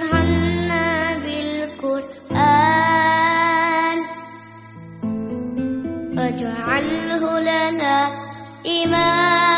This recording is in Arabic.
وارحمنا بالقرآن. واجعله لنا إماما.